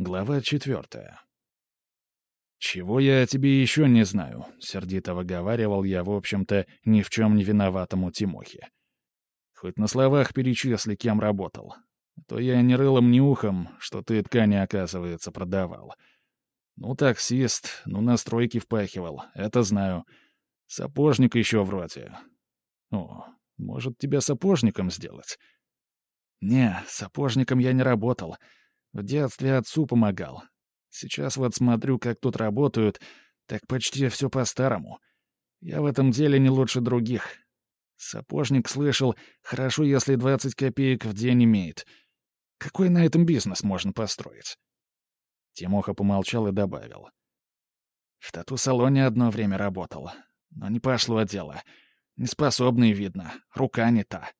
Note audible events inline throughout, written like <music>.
Глава четвертая. «Чего я о тебе еще не знаю?» — сердито выговаривал я, в общем-то, ни в чем не виноватому Тимохе. «Хоть на словах перечисли, кем работал. А то я ни рылом, ни ухом, что ты ткани, оказывается, продавал. Ну, таксист, ну, на стройке впахивал, это знаю. Сапожник еще вроде. О, может, тебя сапожником сделать?» «Не, сапожником я не работал». В детстве отцу помогал. Сейчас вот смотрю, как тут работают, так почти все по-старому. Я в этом деле не лучше других. Сапожник слышал, хорошо, если 20 копеек в день имеет. Какой на этом бизнес можно построить? Тимоха помолчал и добавил. В тату-салоне одно время работал, но не пошло дело. Неспособный, видно, рука не та.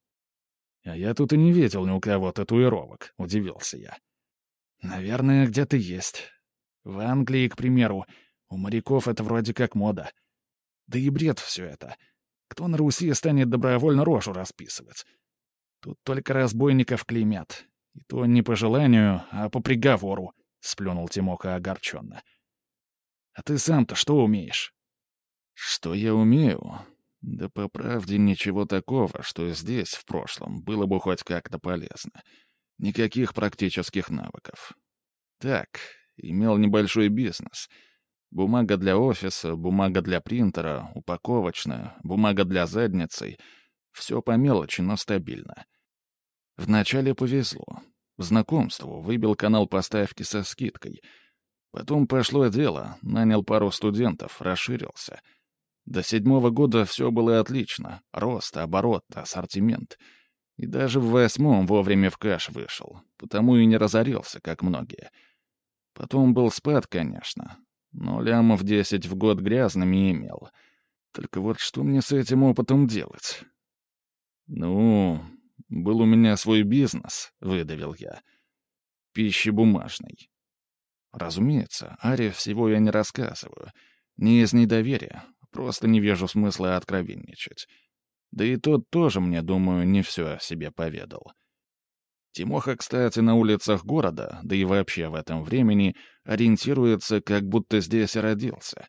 А я тут и не видел ни у кого татуировок, удивился я. Наверное, где-то есть. В Англии, к примеру, у моряков это вроде как мода. Да и бред все это. Кто на Руси станет добровольно рожу расписывать? Тут только разбойников клеймят. И то не по желанию, а по приговору, — сплюнул Тимоха огорченно. А ты сам-то что умеешь? Что я умею? Да по правде ничего такого, что здесь, в прошлом, было бы хоть как-то полезно. Никаких практических навыков. Так, имел небольшой бизнес. Бумага для офиса, бумага для принтера, упаковочная, бумага для задницы. Все по мелочи, но стабильно. Вначале повезло. Знакомству выбил канал поставки со скидкой. Потом пошло дело, нанял пару студентов, расширился. До седьмого года все было отлично. Рост, оборот, ассортимент — и даже в восьмом вовремя в каш вышел, потому и не разорился, как многие. Потом был спад, конечно, но лямов десять в год грязными имел. Только вот что мне с этим опытом делать? Ну, был у меня свой бизнес, выдавил я. Пищебумажный. Разумеется, Аре всего я не рассказываю. Не из недоверия, просто не вижу смысла откровенничать. Да и тот тоже, мне думаю, не все о себе поведал. Тимоха, кстати, на улицах города, да и вообще в этом времени, ориентируется, как будто здесь родился.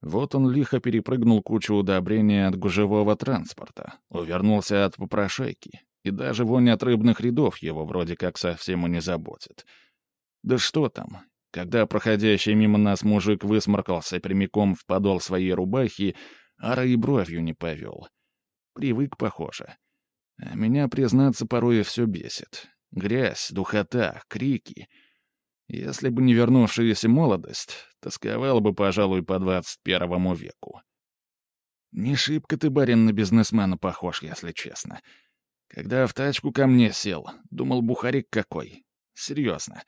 Вот он лихо перепрыгнул кучу удобрения от гужевого транспорта, увернулся от попрошайки, и даже вонь от рыбных рядов его вроде как совсем и не заботит. Да что там, когда проходящий мимо нас мужик высморкался прямиком в подол своей рубахи, Ара и бровью не повел — Привык, похоже. А меня, признаться, порой все бесит. Грязь, духота, крики. Если бы не вернувшаяся молодость, тосковал бы, пожалуй, по двадцать первому веку. Не шибко ты, барин, на бизнесмена похож, если честно. Когда в тачку ко мне сел, думал, бухарик какой. Серьезно.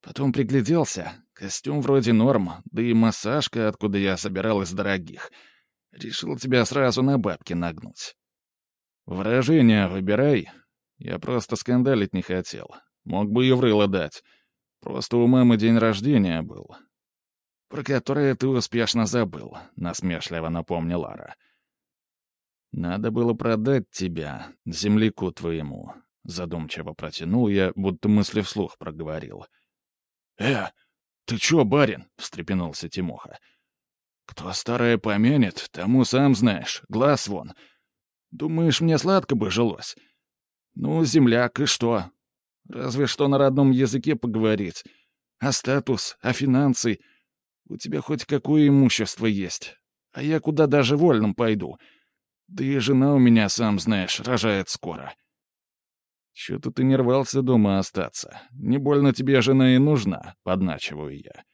Потом пригляделся. Костюм вроде норм, да и массажка, откуда я собирал из дорогих. Решил тебя сразу на бабки нагнуть. «Выражение выбирай. Я просто скандалить не хотел. Мог бы и врыло дать. Просто у мамы день рождения был». «Про которое ты успешно забыл», — насмешливо напомнил Лара. «Надо было продать тебя, земляку твоему», — задумчиво протянул я, будто мысли вслух проговорил. «Э, ты чё, барин?» — встрепенулся Тимоха. «Кто старое помянет, тому сам знаешь, глаз вон. Думаешь, мне сладко бы жилось? Ну, земляк, и что? Разве что на родном языке поговорить. А статус, а финансы? У тебя хоть какое имущество есть? А я куда даже вольным пойду? Да и жена у меня, сам знаешь, рожает скоро. Чё-то ты не рвался дома остаться. Не больно тебе жена и нужна, подначиваю я.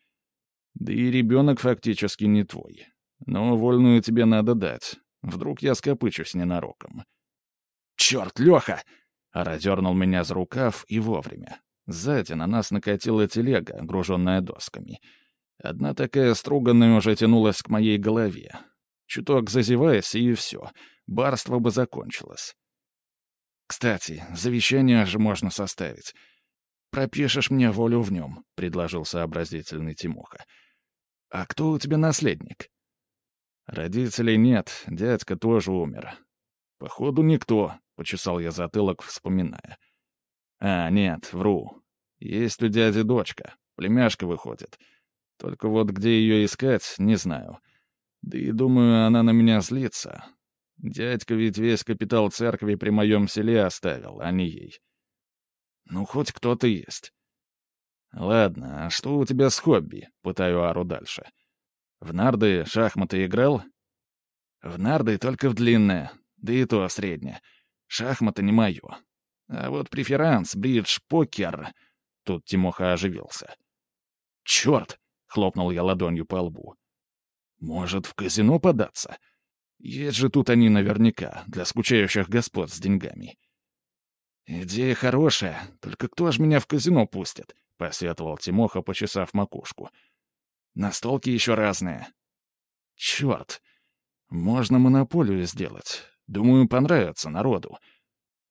Да и ребенок фактически не твой. Но вольную тебе надо дать. Вдруг я скопычусь ненароком. «Черт, Леха!» Ара дернул меня за рукав и вовремя. Сзади на нас накатила телега, груженная досками. Одна такая струганная уже тянулась к моей голове. Чуток зазеваясь, и все. Барство бы закончилось. «Кстати, завещание же можно составить. Пропишешь мне волю в нем», — предложил сообразительный Тимоха. «А кто у тебя наследник?» Родителей нет, дядька тоже умер. Походу, никто, — почесал я затылок, вспоминая. А, нет, вру. Есть у дяди дочка. Племяшка выходит. Только вот где ее искать, не знаю. Да и думаю, она на меня злится. Дядька ведь весь капитал церкви при моем селе оставил, а не ей. Ну, хоть кто-то есть. Ладно, а что у тебя с хобби? Пытаю Ару дальше. В нарды, шахматы играл? В нарды только в длинное, да и то среднее. Шахматы не мое. А вот преферанс, бридж, покер... Тут Тимоха оживился. «Черт!» — хлопнул я ладонью по лбу. «Может, в казино податься? Есть же тут они наверняка, для скучающих господ с деньгами». «Идея хорошая, только кто ж меня в казино пустит?» — посетовал Тимоха, почесав макушку. «Настолки еще разные». «Черт! Можно монополию сделать. Думаю, понравится народу».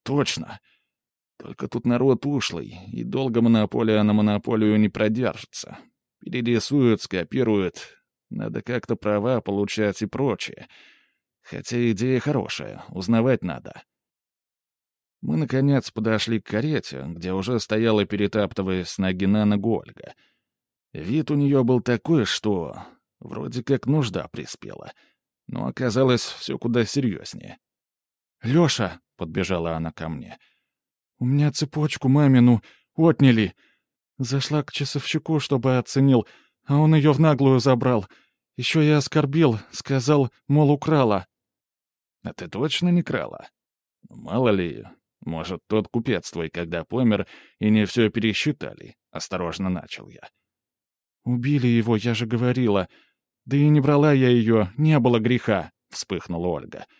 «Точно. Только тут народ ушлый, и долго монополия на монополию не продержится. Перерисуют, скопируют. Надо как-то права получать и прочее. Хотя идея хорошая, узнавать надо. Мы, наконец, подошли к карете, где уже стояла, перетаптываясь с ноги на ногу Ольга. Вид у нее был такой, что вроде как нужда приспела. Но оказалось все куда серьезнее. «Леша!» — подбежала она ко мне — у меня цепочку мамину отняли. Зашла к часовщику, чтобы оценил, а он ее в наглую забрал. Еще я оскорбил, сказал, мол, украла. А ты точно не крала? Мало ли, может, тот купец твой, когда помер, и не все пересчитали. Осторожно начал я. Убили его, я же говорила. Да и не брала я ее, не было греха, вспыхнула Ольга. —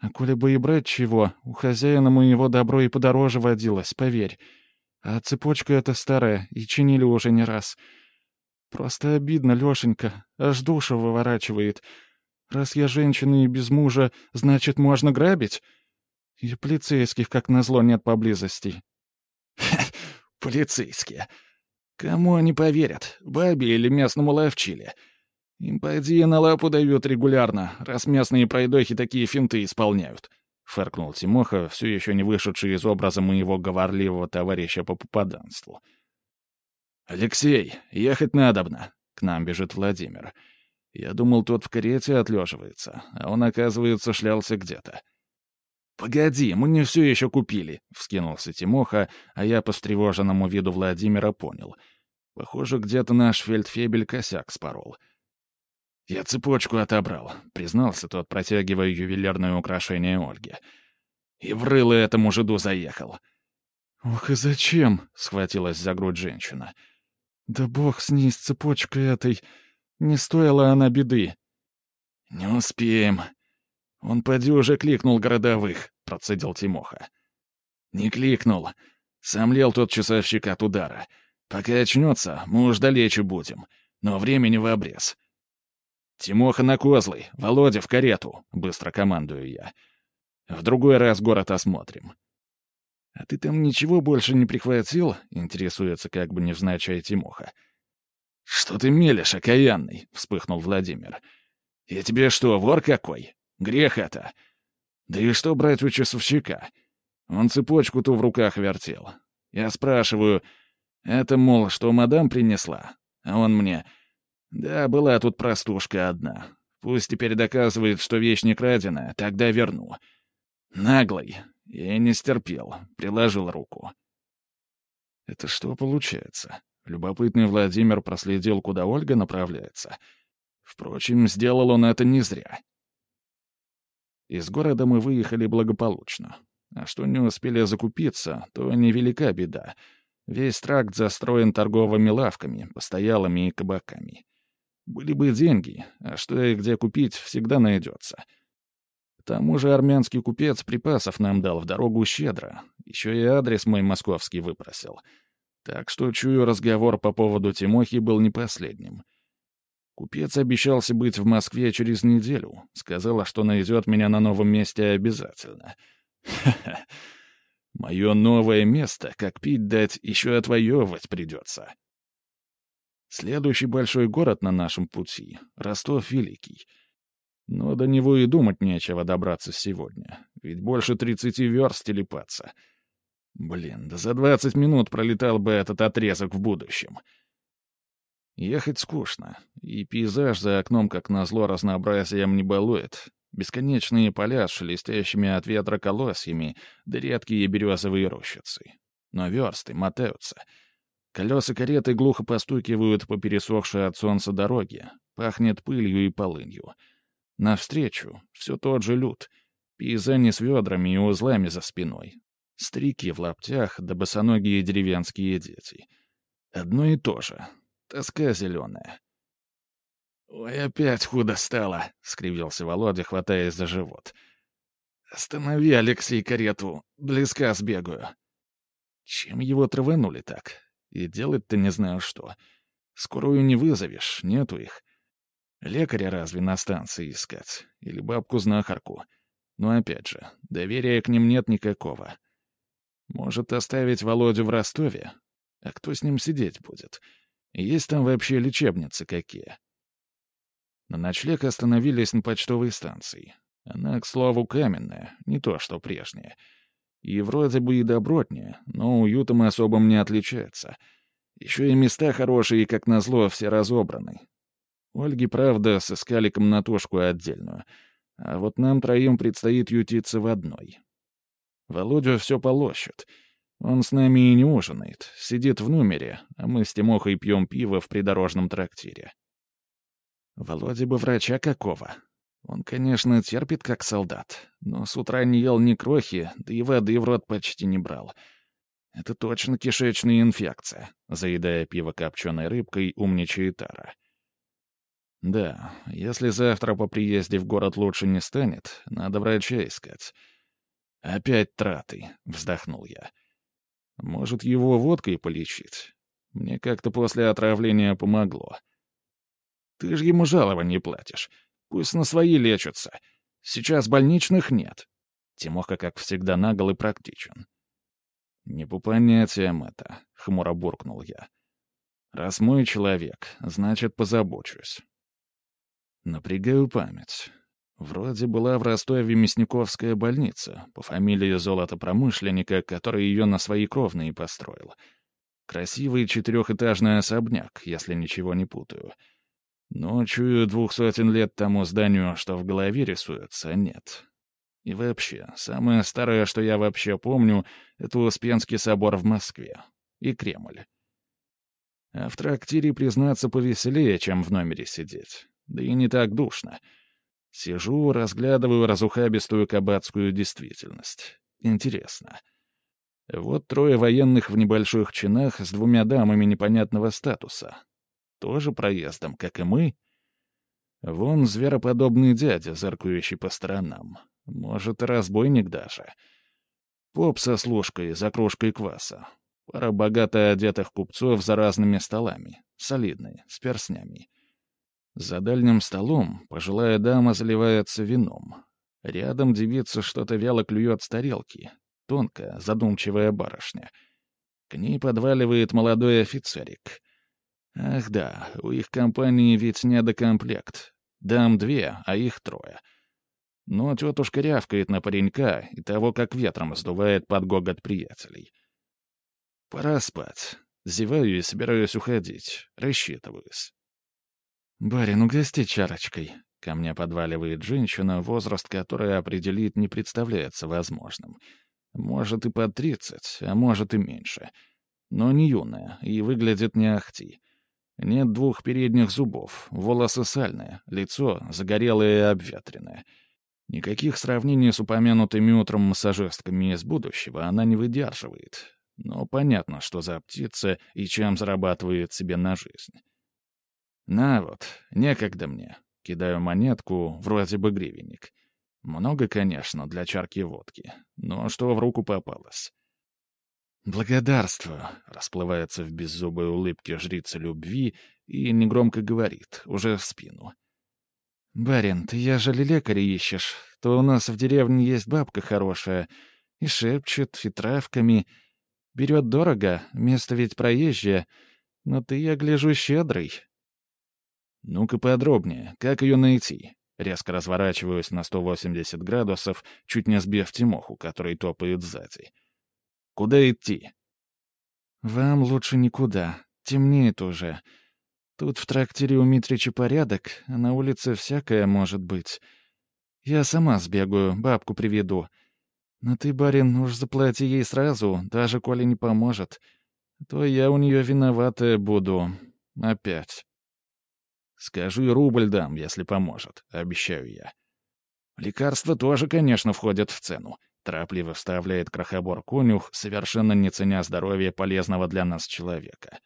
а коли бы и брать чего, у хозяина моего добро и подороже водилось, поверь. А цепочка эта старая, и чинили уже не раз. Просто обидно, Лешенька, аж душу выворачивает. Раз я женщина и без мужа, значит, можно грабить? И полицейских, как назло, нет поблизости. <laughs> полицейские. Кому они поверят, бабе или местному ловчиле? Им, поди, на лапу дают регулярно, раз местные пройдохи такие финты исполняют. Фыркнул Тимоха, все еще не вышедший из образа моего говорливого товарища по попаданству. «Алексей, ехать надобно!» — к нам бежит Владимир. Я думал, тот в карете отлеживается, а он, оказывается, шлялся где-то. «Погоди, мы не все еще купили», — вскинулся Тимоха, а я по встревоженному виду Владимира понял. Похоже, где-то наш фельдфебель косяк спорол. «Я цепочку отобрал», — признался тот, протягивая ювелирное украшение Ольге. «И в рыло этому жиду заехал». «Ох, и зачем?» — схватилась за грудь женщина. «Да бог с ней, с цепочкой этой. Не стоила она беды». «Не успеем. Он поди уже кликнул городовых», — процедил Тимоха. «Не кликнул. Сам лел тот часовщик от удара. Пока очнется, мы уж далече будем. Но времени в обрез. «Тимоха на козлы, Володя в карету», — быстро командую я. «В другой раз город осмотрим». «А ты там ничего больше не прихватил?» — интересуется как бы невзначай Тимоха. «Что ты мелешь, окаянный?» — вспыхнул Владимир. «Я тебе что, вор какой? Грех это!» «Да и что брать у часовщика? Он цепочку ту в руках вертел. Я спрашиваю, это, мол, что мадам принесла? А он мне, да, была тут простушка одна. Пусть теперь доказывает, что вещь не краденая, тогда верну. Наглый. Я не стерпел, приложил руку. Это что получается? Любопытный Владимир проследил, куда Ольга направляется. Впрочем, сделал он это не зря. Из города мы выехали благополучно. А что не успели закупиться, то невелика беда. Весь тракт застроен торговыми лавками, постоялыми и кабаками. Были бы деньги, а что и где купить, всегда найдется. К тому же армянский купец припасов нам дал в дорогу щедро. Еще и адрес мой московский выпросил. Так что, чую, разговор по поводу Тимохи был не последним. Купец обещался быть в Москве через неделю. Сказала, что найдет меня на новом месте обязательно. Ха-ха. Мое новое место, как пить дать, еще отвоевывать придется. Следующий большой город на нашем пути — Ростов Великий. Но до него и думать нечего добраться сегодня, ведь больше тридцати верст телепаться. Блин, да за двадцать минут пролетал бы этот отрезок в будущем. Ехать скучно, и пейзаж за окном, как назло, разнообразием не балует. Бесконечные поля с шелестящими от ветра колосьями, да редкие березовые рощицы. Но версты мотаются. Колеса кареты глухо постукивают по пересохшей от солнца дороге. Пахнет пылью и полынью. Навстречу все тот же люд. Пейзани с ведрами и узлами за спиной. Стрики в лаптях да босоногие деревенские дети. Одно и то же. Тоска зеленая. «Ой, опять худо стало», — скривился Володя, хватаясь за живот. «Останови, Алексей, карету. Близка сбегаю». Чем его траванули так? И делать-то не знаю что. Скорую не вызовешь, нету их. Лекаря разве на станции искать? Или бабку-знахарку? Но опять же, доверия к ним нет никакого. Может, оставить Володю в Ростове? А кто с ним сидеть будет? Есть там вообще лечебницы какие? На ночлег остановились на почтовой станции. Она, к слову, каменная, не то что прежняя. И вроде бы и добротнее, но уютом особым не отличается. Еще и места хорошие, как назло, все разобраны. Ольге, правда, сыскали комнатушку отдельную. А вот нам троим предстоит ютиться в одной. Володю все полощет. Он с нами и не ужинает, сидит в номере, а мы с Тимохой пьем пиво в придорожном трактире. Володя бы врача какого. Он, конечно, терпит как солдат, но с утра не ел ни крохи, да и воды в рот почти не брал. Это точно кишечная инфекция, заедая пиво копченой рыбкой, умничает Тара. Да, если завтра по приезде в город лучше не станет, надо врача искать. Опять траты, вздохнул я. Может, его водкой полечить? Мне как-то после отравления помогло. Ты же ему жалование платишь. Пусть на свои лечатся. Сейчас больничных нет. Тимоха, как всегда, нагл и практичен. «Не по понятиям это», — хмуро буркнул я. «Раз мой человек, значит, позабочусь». Напрягаю память. Вроде была в Ростове Мясниковская больница, по фамилии золотопромышленника, который ее на свои кровные построил. Красивый четырехэтажный особняк, если ничего не путаю — но, чую, двух сотен лет тому зданию, что в голове рисуется, нет. И вообще, самое старое, что я вообще помню, это Успенский собор в Москве. И Кремль. А в трактире, признаться, повеселее, чем в номере сидеть. Да и не так душно. Сижу, разглядываю разухабистую кабацкую действительность. Интересно. Вот трое военных в небольших чинах с двумя дамами непонятного статуса. Тоже проездом, как и мы? Вон звероподобный дядя, зыркающий по сторонам. Может, разбойник даже. Поп со служкой за кружкой кваса. Пара богато одетых купцов за разными столами. Солидные, с перснями. За дальним столом пожилая дама заливается вином. Рядом девица что-то вяло клюет с тарелки. Тонкая, задумчивая барышня. К ней подваливает молодой офицерик. Ах да, у их компании ведь недокомплект. Дам две, а их трое. Но тетушка рявкает на паренька и того, как ветром сдувает под гогот приятелей. Пора спать. Зеваю и собираюсь уходить. Рассчитываюсь. «Барин, угости чарочкой». Ко мне подваливает женщина, возраст которой определить не представляется возможным. Может и под тридцать, а может и меньше. Но не юная и выглядит не ахти. Нет двух передних зубов, волосы сальные, лицо загорелое и обветренное. Никаких сравнений с упомянутыми утром массажистками из будущего она не выдерживает. Но понятно, что за птица и чем зарабатывает себе на жизнь. На вот, некогда мне. Кидаю монетку, вроде бы гривенник. Много, конечно, для чарки водки, но что в руку попалось. «Благодарствую», — расплывается в беззубой улыбке жрица любви и негромко говорит, уже в спину. «Барин, ты ежели лекаря ищешь, то у нас в деревне есть бабка хорошая, и шепчет, и травками. Берет дорого, место ведь проезжее, но ты, я гляжу, щедрый». «Ну-ка подробнее, как ее найти?» Резко разворачиваюсь на 180 градусов, чуть не сбив Тимоху, который топает сзади. Куда идти?» «Вам лучше никуда. Темнеет уже. Тут в трактире у Митрича порядок, а на улице всякое может быть. Я сама сбегаю, бабку приведу. Но ты, барин, уж заплати ей сразу, даже коли не поможет. То я у нее виноватая буду. Опять. Скажу и рубль дам, если поможет, обещаю я. Лекарства тоже, конечно, входят в цену. Торопливо вставляет крохобор конюх, совершенно не ценя здоровья полезного для нас человека.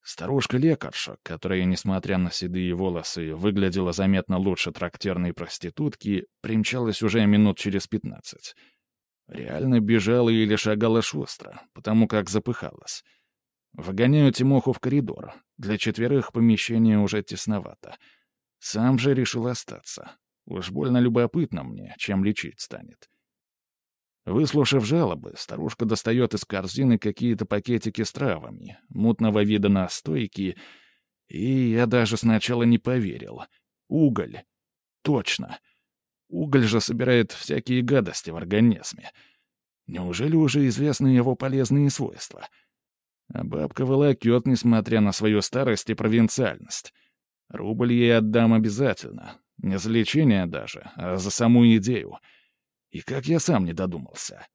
Старушка-лекарша, которая, несмотря на седые волосы, выглядела заметно лучше трактирной проститутки, примчалась уже минут через пятнадцать. Реально бежала или шагала шустро, потому как запыхалась. Выгоняю Тимоху в коридор. Для четверых помещение уже тесновато. Сам же решил остаться. Уж больно любопытно мне, чем лечить станет. Выслушав жалобы, старушка достает из корзины какие-то пакетики с травами, мутного вида настойки, и я даже сначала не поверил. Уголь. Точно. Уголь же собирает всякие гадости в организме. Неужели уже известны его полезные свойства? А бабка волокет, несмотря на свою старость и провинциальность. Рубль ей отдам обязательно. Не за лечение даже, а за саму идею — и как я сам не додумался.